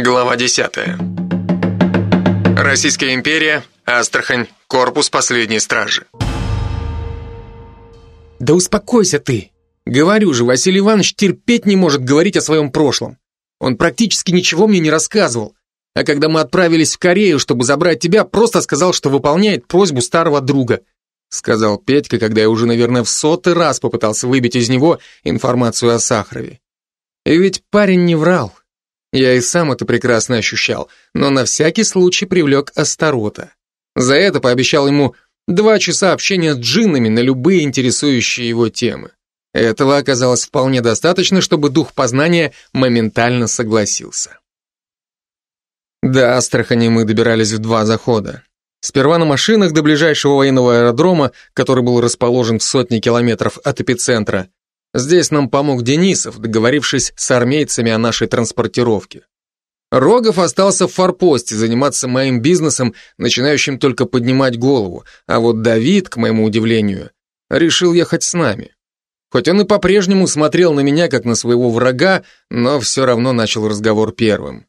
Глава 10. Российская империя, Астрахань, корпус последней стражи. Да успокойся ты. Говорю же, Василий Иванович терпеть не может говорить о своем прошлом. Он практически ничего мне не рассказывал. А когда мы отправились в Корею, чтобы забрать тебя, просто сказал, что выполняет просьбу старого друга. Сказал Петька, когда я уже, наверное, в сотый раз попытался выбить из него информацию о Сахарове. И ведь парень не врал. Я и сам это прекрасно ощущал, но на всякий случай привлек Астарота. За это пообещал ему два часа общения с джиннами на любые интересующие его темы. Этого оказалось вполне достаточно, чтобы дух познания моментально согласился. До Астрахани мы добирались в два захода. Сперва на машинах до ближайшего военного аэродрома, который был расположен в сотни километров от эпицентра, Здесь нам помог Денисов, договорившись с армейцами о нашей транспортировке. Рогов остался в форпосте заниматься моим бизнесом, начинающим только поднимать голову, а вот Давид, к моему удивлению, решил ехать с нами. Хоть он и по-прежнему смотрел на меня, как на своего врага, но все равно начал разговор первым.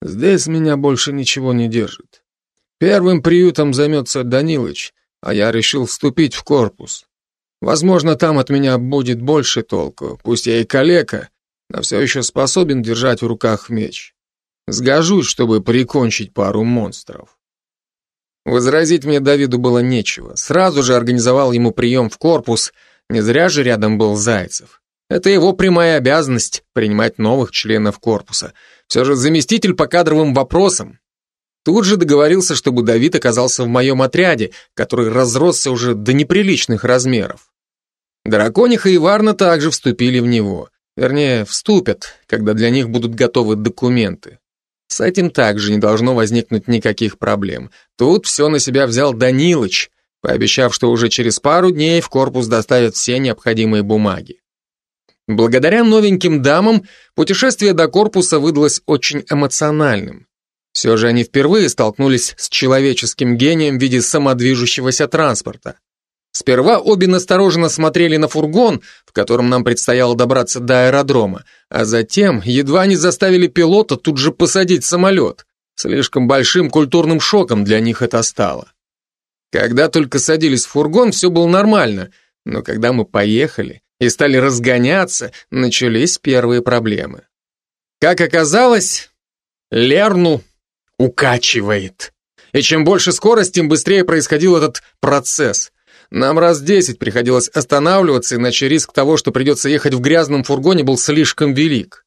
«Здесь меня больше ничего не держит. Первым приютом займется Данилыч, а я решил вступить в корпус. Возможно, там от меня будет больше толку, пусть я и калека, но все еще способен держать в руках меч. Сгожусь, чтобы прикончить пару монстров. Возразить мне Давиду было нечего. Сразу же организовал ему прием в корпус, не зря же рядом был Зайцев. Это его прямая обязанность принимать новых членов корпуса. Все же заместитель по кадровым вопросам. Тут же договорился, чтобы Давид оказался в моем отряде, который разросся уже до неприличных размеров. Дракониха и Варна также вступили в него. Вернее, вступят, когда для них будут готовы документы. С этим также не должно возникнуть никаких проблем. Тут все на себя взял Данилыч, пообещав, что уже через пару дней в корпус доставят все необходимые бумаги. Благодаря новеньким дамам путешествие до корпуса выдалось очень эмоциональным. Все же они впервые столкнулись с человеческим гением в виде самодвижущегося транспорта. Сперва обе настороженно смотрели на фургон, в котором нам предстояло добраться до аэродрома, а затем едва не заставили пилота тут же посадить самолет. Слишком большим культурным шоком для них это стало. Когда только садились в фургон, все было нормально, но когда мы поехали и стали разгоняться, начались первые проблемы. Как оказалось, Лерну укачивает. И чем больше скорость, тем быстрее происходил этот процесс – нам раз десять приходилось останавливаться, иначе риск того, что придется ехать в грязном фургоне, был слишком велик.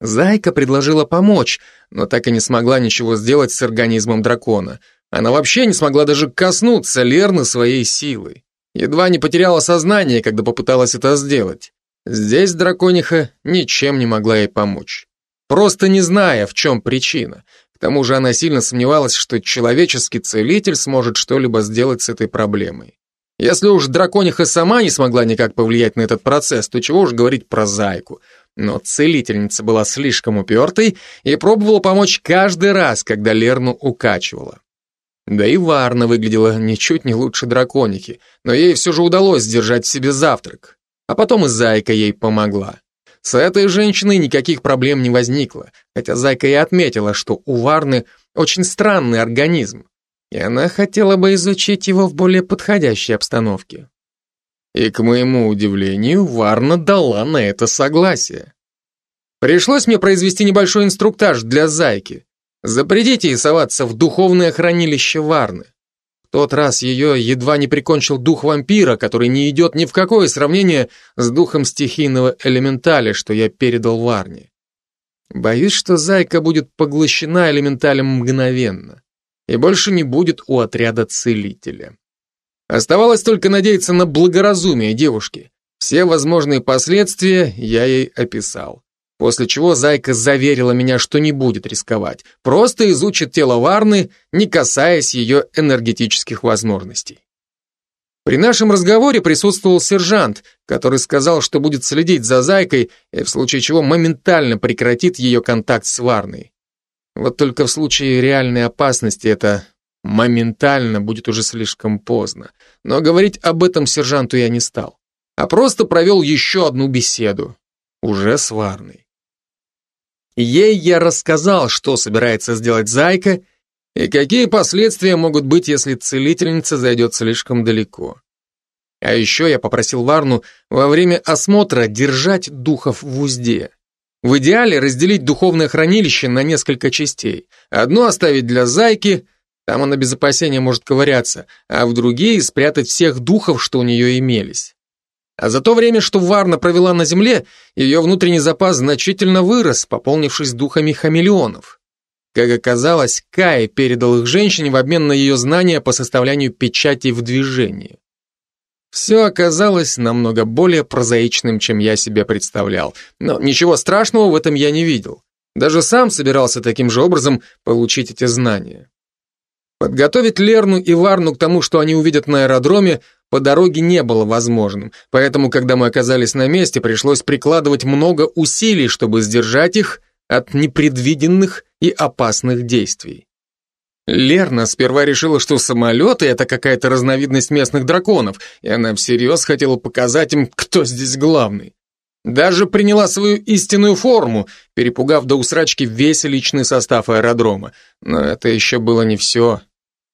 Зайка предложила помочь, но так и не смогла ничего сделать с организмом дракона. Она вообще не смогла даже коснуться Лерны своей силой. Едва не потеряла сознание, когда попыталась это сделать. Здесь дракониха ничем не могла ей помочь. Просто не зная, в чем причина. К тому же она сильно сомневалась, что человеческий целитель сможет что-либо сделать с этой проблемой. Если уж дракониха сама не смогла никак повлиять на этот процесс, то чего уж говорить про зайку. Но целительница была слишком упертой и пробовала помочь каждый раз, когда Лерну укачивала. Да и Варна выглядела ничуть не лучше драконики, но ей все же удалось сдержать в себе завтрак. А потом и Зайка ей помогла. С этой женщиной никаких проблем не возникло, хотя Зайка и отметила, что у Варны очень странный организм и она хотела бы изучить его в более подходящей обстановке. И, к моему удивлению, Варна дала на это согласие. Пришлось мне произвести небольшой инструктаж для зайки. Запретите ей соваться в духовное хранилище Варны. В тот раз ее едва не прикончил дух вампира, который не идет ни в какое сравнение с духом стихийного элементаля, что я передал Варне. Боюсь, что зайка будет поглощена элементалем мгновенно и больше не будет у отряда целителя. Оставалось только надеяться на благоразумие девушки. Все возможные последствия я ей описал. После чего Зайка заверила меня, что не будет рисковать, просто изучит тело Варны, не касаясь ее энергетических возможностей. При нашем разговоре присутствовал сержант, который сказал, что будет следить за Зайкой и в случае чего моментально прекратит ее контакт с Варной. Вот только в случае реальной опасности это моментально будет уже слишком поздно. Но говорить об этом сержанту я не стал, а просто провел еще одну беседу, уже с Варной. Ей я рассказал, что собирается сделать Зайка и какие последствия могут быть, если целительница зайдет слишком далеко. А еще я попросил Варну во время осмотра держать духов в узде. В идеале разделить духовное хранилище на несколько частей. Одну оставить для Зайки, там она без опасения может ковыряться, а в другие спрятать всех духов, что у нее имелись. А за то время, что Варна провела на земле, ее внутренний запас значительно вырос, пополнившись духами хамелеонов. Как оказалось, Кай передал их женщине в обмен на ее знания по составлению печатей в движении. Все оказалось намного более прозаичным, чем я себе представлял, но ничего страшного в этом я не видел. Даже сам собирался таким же образом получить эти знания. Подготовить Лерну и Варну к тому, что они увидят на аэродроме, по дороге не было возможным, поэтому, когда мы оказались на месте, пришлось прикладывать много усилий, чтобы сдержать их от непредвиденных и опасных действий. Лерна сперва решила, что самолеты — это какая-то разновидность местных драконов, и она всерьез хотела показать им, кто здесь главный. Даже приняла свою истинную форму, перепугав до усрачки весь личный состав аэродрома. Но это еще было не все.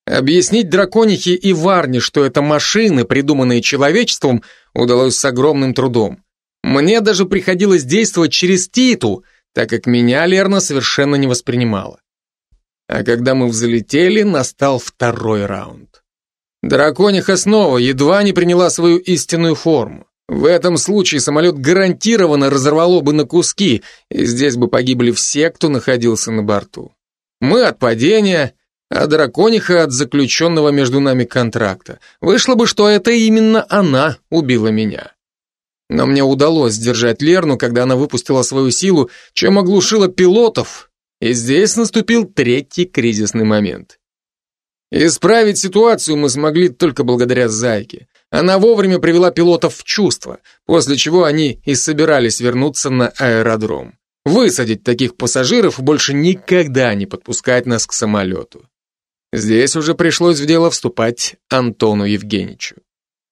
Объяснить драконихе и Варне, что это машины, придуманные человечеством, удалось с огромным трудом. Мне даже приходилось действовать через Титу, так как меня Лерна совершенно не воспринимала. А когда мы взлетели, настал второй раунд. Дракониха снова едва не приняла свою истинную форму. В этом случае самолет гарантированно разорвало бы на куски, и здесь бы погибли все, кто находился на борту. Мы от падения, а дракониха от заключенного между нами контракта. Вышло бы, что это именно она убила меня. Но мне удалось сдержать Лерну, когда она выпустила свою силу, чем оглушила пилотов, и здесь наступил третий кризисный момент. Исправить ситуацию мы смогли только благодаря Зайке. Она вовремя привела пилотов в чувство, после чего они и собирались вернуться на аэродром. Высадить таких пассажиров больше никогда не подпускать нас к самолету. Здесь уже пришлось в дело вступать Антону Евгеньевичу.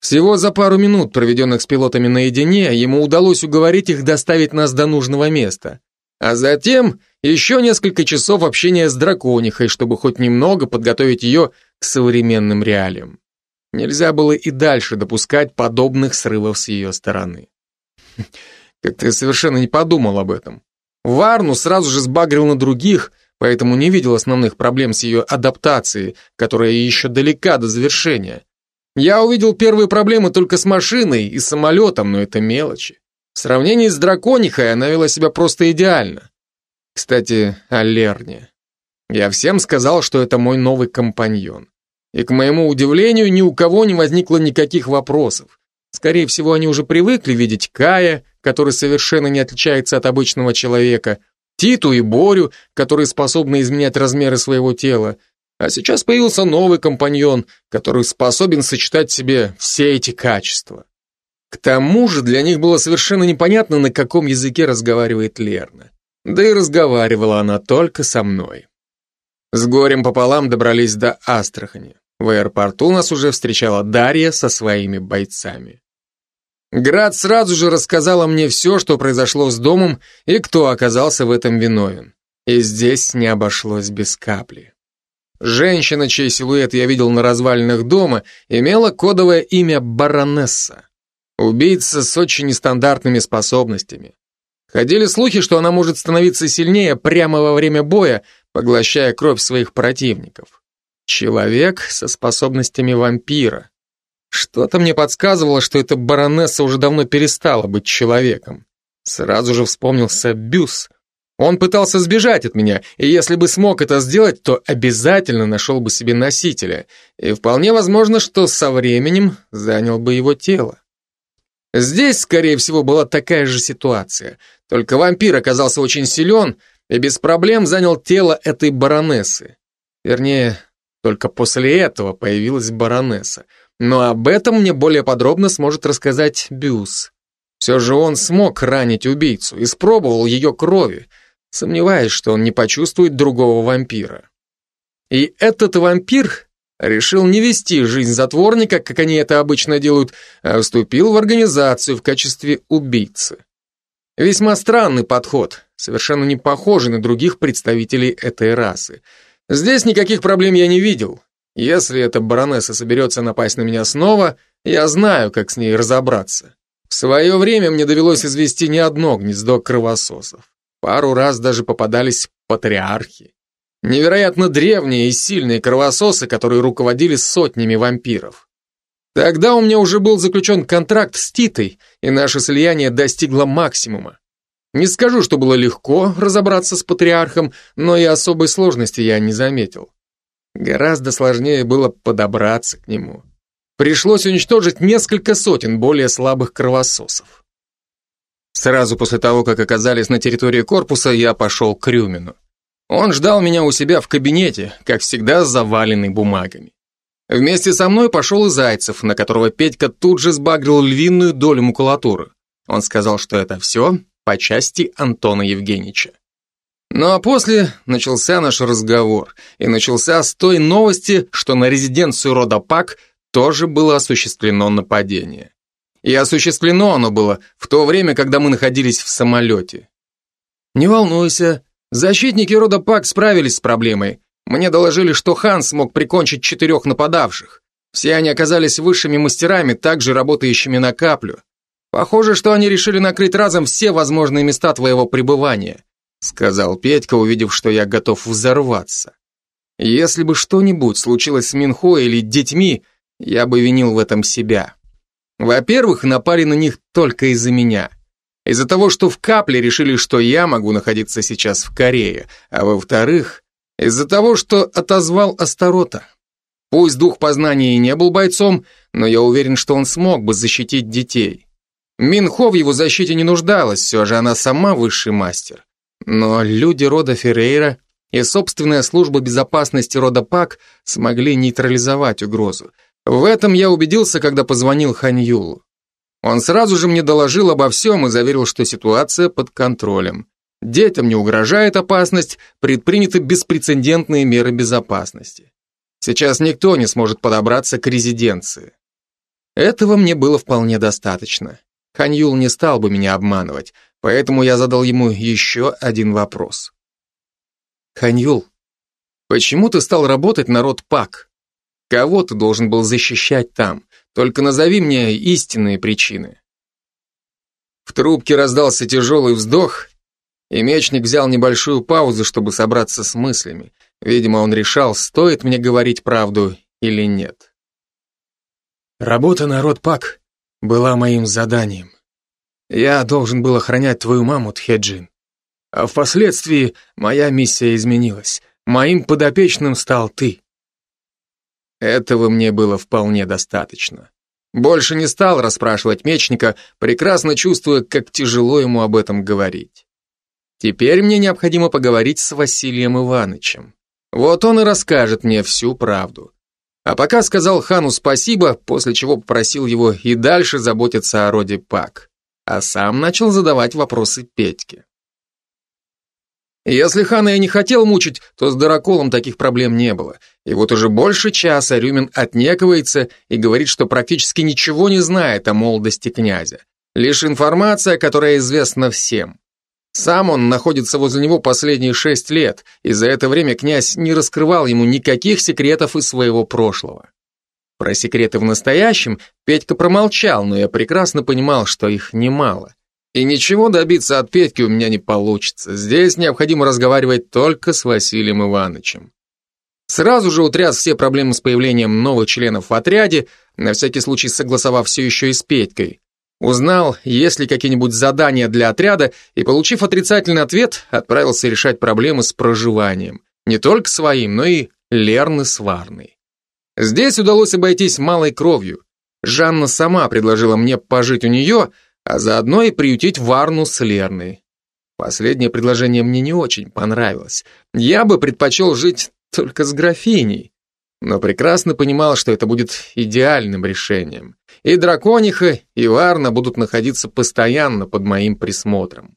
Всего за пару минут, проведенных с пилотами наедине, ему удалось уговорить их доставить нас до нужного места. А затем еще несколько часов общения с драконихой, чтобы хоть немного подготовить ее к современным реалиям. Нельзя было и дальше допускать подобных срывов с ее стороны. Как-то совершенно не подумал об этом. Варну сразу же сбагрил на других, поэтому не видел основных проблем с ее адаптацией, которая еще далека до завершения. Я увидел первые проблемы только с машиной и самолетом, но это мелочи. В сравнении с драконихой она вела себя просто идеально. Кстати, о Лерне. Я всем сказал, что это мой новый компаньон. И, к моему удивлению, ни у кого не возникло никаких вопросов. Скорее всего, они уже привыкли видеть Кая, который совершенно не отличается от обычного человека, Титу и Борю, которые способны изменять размеры своего тела, а сейчас появился новый компаньон, который способен сочетать в себе все эти качества. К тому же для них было совершенно непонятно, на каком языке разговаривает Лерна. Да и разговаривала она только со мной. С горем пополам добрались до Астрахани. В аэропорту нас уже встречала Дарья со своими бойцами. Град сразу же рассказала мне все, что произошло с домом и кто оказался в этом виновен. И здесь не обошлось без капли. Женщина, чей силуэт я видел на развалинах дома, имела кодовое имя Баронесса. Убийца с очень нестандартными способностями. Ходили слухи, что она может становиться сильнее прямо во время боя, поглощая кровь своих противников. Человек со способностями вампира. Что-то мне подсказывало, что эта баронесса уже давно перестала быть человеком. Сразу же вспомнился Бюс. Он пытался сбежать от меня, и если бы смог это сделать, то обязательно нашел бы себе носителя, и вполне возможно, что со временем занял бы его тело. Здесь, скорее всего, была такая же ситуация, только вампир оказался очень силен и без проблем занял тело этой баронессы. Вернее, только после этого появилась баронесса — но об этом мне более подробно сможет рассказать Бюс. Все же он смог ранить убийцу, испробовал ее крови, сомневаясь, что он не почувствует другого вампира. И этот вампир решил не вести жизнь затворника, как они это обычно делают, а вступил в организацию в качестве убийцы. Весьма странный подход. совершенно не похожий на других представителей этой расы. Здесь никаких проблем я не видел. Если эта баронесса соберется напасть на меня снова, я знаю, как с ней разобраться. В свое время мне довелось извести не одно гнездо кровососов. Пару раз даже попадались патриархи. Невероятно древние и сильные кровососы, которые руководили сотнями вампиров. Тогда у меня уже был заключен контракт с Титой, и наше слияние достигло максимума. Не скажу, что было легко разобраться с патриархом, но и особой сложности я не заметил. Гораздо сложнее было подобраться к нему. Пришлось уничтожить несколько сотен более слабых кровососов. Сразу после того, как оказались на территории корпуса, я пошел к Рюмину. Он ждал меня у себя в кабинете, как всегда заваленный бумагами. Вместе со мной пошел и Зайцев, на которого Петька тут же сбагрил львиную долю макулатуры. Он сказал, что это все по части Антона Евгеньевича. Ну а после начался наш разговор, и начался с той новости, что на резиденцию рода Пак тоже было осуществлено нападение. И осуществлено оно было в то время, когда мы находились в самолете. Не волнуйся, защитники рода Пак справились с проблемой. Мне доложили, что Хан смог прикончить четырех нападавших. Все они оказались высшими мастерами, также работающими на каплю. Похоже, что они решили накрыть разом все возможные места твоего пребывания, сказал Петька, увидев, что я готов взорваться. Если бы что-нибудь случилось с Минхо или детьми, я бы винил в этом себя. Во-первых, напали на них только из-за меня. Из-за того, что в капле решили, что я могу находиться сейчас в Корее, а во-вторых, из-за того, что отозвал Астарота. Пусть дух познания и не был бойцом, но я уверен, что он смог бы защитить детей. Минхо в его защите не нуждалась, все же она сама высший мастер. Но люди рода Феррейра и собственная служба безопасности рода Пак смогли нейтрализовать угрозу. В этом я убедился, когда позвонил Ханьюлу. Он сразу же мне доложил обо всем и заверил, что ситуация под контролем. Детям не угрожает опасность, предприняты беспрецедентные меры безопасности. Сейчас никто не сможет подобраться к резиденции. Этого мне было вполне достаточно. Ханьюл не стал бы меня обманывать, поэтому я задал ему еще один вопрос. Ханьюл, почему ты стал работать на род Пак? Кого ты должен был защищать там? Только назови мне истинные причины. В трубке раздался тяжелый вздох, и мечник взял небольшую паузу, чтобы собраться с мыслями. Видимо, он решал, стоит мне говорить правду или нет. Работа на род Пак была моим заданием. Я должен был охранять твою маму, Тхеджин. А впоследствии моя миссия изменилась. Моим подопечным стал ты. Этого мне было вполне достаточно. Больше не стал расспрашивать мечника, прекрасно чувствуя, как тяжело ему об этом говорить. Теперь мне необходимо поговорить с Василием Ивановичем. Вот он и расскажет мне всю правду. А пока сказал хану спасибо, после чего попросил его и дальше заботиться о роде Пак. А сам начал задавать вопросы Петьке. Если хана я не хотел мучить, то с Дараколом таких проблем не было. И вот уже больше часа Рюмин отнекивается и говорит, что практически ничего не знает о молодости князя. Лишь информация, которая известна всем. Сам он находится возле него последние шесть лет, и за это время князь не раскрывал ему никаких секретов из своего прошлого. Про секреты в настоящем Петька промолчал, но я прекрасно понимал, что их немало. И ничего добиться от Петьки у меня не получится. Здесь необходимо разговаривать только с Василием Ивановичем. Сразу же утряс все проблемы с появлением новых членов в отряде, на всякий случай согласовав все еще и с Петькой. Узнал, есть ли какие-нибудь задания для отряда, и, получив отрицательный ответ, отправился решать проблемы с проживанием. Не только своим, но и Лерны с Варной. Здесь удалось обойтись малой кровью. Жанна сама предложила мне пожить у нее, а заодно и приютить Варну с Лерной. Последнее предложение мне не очень понравилось. Я бы предпочел жить только с графиней но прекрасно понимал, что это будет идеальным решением. И Дракониха, и Варна будут находиться постоянно под моим присмотром.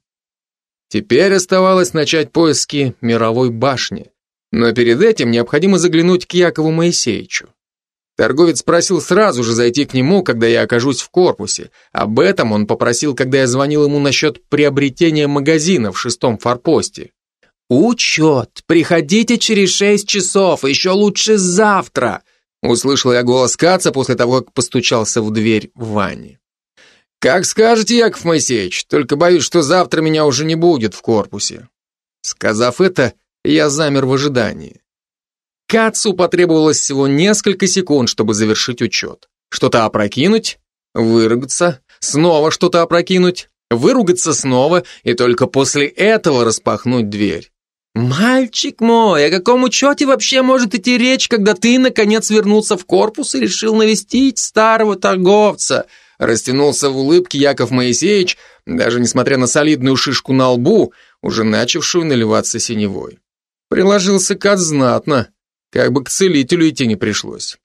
Теперь оставалось начать поиски мировой башни, но перед этим необходимо заглянуть к Якову Моисеевичу. Торговец просил сразу же зайти к нему, когда я окажусь в корпусе. Об этом он попросил, когда я звонил ему насчет приобретения магазина в шестом форпосте. «Учет! Приходите через шесть часов, еще лучше завтра!» Услышал я голос Каца после того, как постучался в дверь в ванне. «Как скажете, Яков Моисеевич, только боюсь, что завтра меня уже не будет в корпусе». Сказав это, я замер в ожидании. Кацу потребовалось всего несколько секунд, чтобы завершить учет. Что-то опрокинуть, выругаться, снова что-то опрокинуть, выругаться снова и только после этого распахнуть дверь. «Мальчик мой, о каком учете вообще может идти речь, когда ты, наконец, вернулся в корпус и решил навестить старого торговца?» Растянулся в улыбке Яков Моисеевич, даже несмотря на солидную шишку на лбу, уже начавшую наливаться синевой. Приложился кат знатно, как бы к целителю идти не пришлось.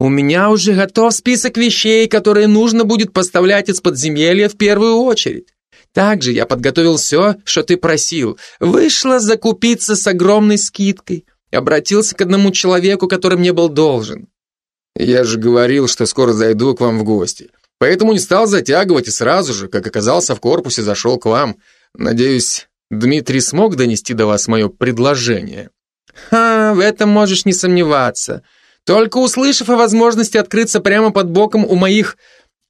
«У меня уже готов список вещей, которые нужно будет поставлять из подземелья в первую очередь. Также я подготовил все, что ты просил. Вышла закупиться с огромной скидкой. Обратился к одному человеку, который мне был должен. Я же говорил, что скоро зайду к вам в гости. Поэтому не стал затягивать и сразу же, как оказался в корпусе, зашел к вам. Надеюсь, Дмитрий смог донести до вас мое предложение. Ха, в этом можешь не сомневаться. Только услышав о возможности открыться прямо под боком у моих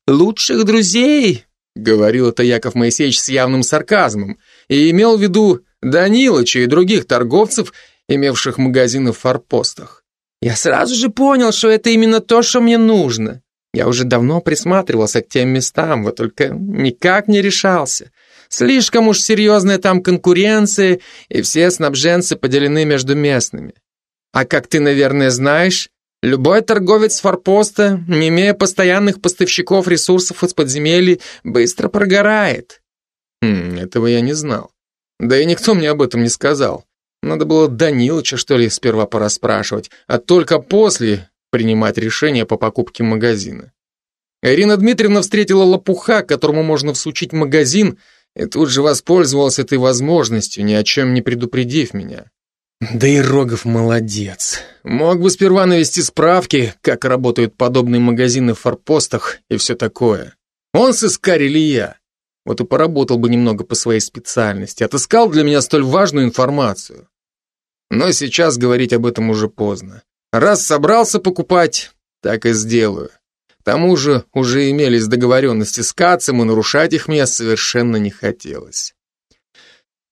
лучших друзей, Говорил это Яков Моисеевич с явным сарказмом и имел в виду Данилыча и других торговцев, имевших магазины в форпостах. Я сразу же понял, что это именно то, что мне нужно. Я уже давно присматривался к тем местам, вот только никак не решался. Слишком уж серьезная там конкуренция, и все снабженцы поделены между местными. А как ты, наверное, знаешь, Любой торговец форпоста, не имея постоянных поставщиков ресурсов из подземелий, быстро прогорает. Хм, этого я не знал. Да и никто мне об этом не сказал. Надо было Данилыча, что ли, сперва порасспрашивать, а только после принимать решение по покупке магазина. Ирина Дмитриевна встретила лопуха, которому можно всучить магазин, и тут же воспользовалась этой возможностью, ни о чем не предупредив меня. Да и Рогов молодец. Мог бы сперва навести справки, как работают подобные магазины в форпостах и все такое. Он сыскарь или я? Вот и поработал бы немного по своей специальности, отыскал для меня столь важную информацию. Но сейчас говорить об этом уже поздно. Раз собрался покупать, так и сделаю. К тому же уже имелись договоренности с Кацем, и нарушать их мне совершенно не хотелось.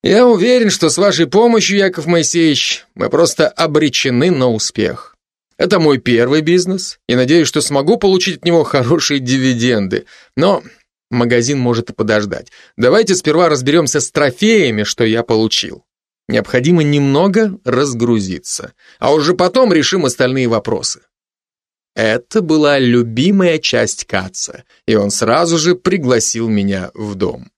Я уверен, что с вашей помощью, Яков Моисеевич, мы просто обречены на успех. Это мой первый бизнес, и надеюсь, что смогу получить от него хорошие дивиденды. Но магазин может и подождать. Давайте сперва разберемся с трофеями, что я получил. Необходимо немного разгрузиться, а уже потом решим остальные вопросы. Это была любимая часть Каца, и он сразу же пригласил меня в дом.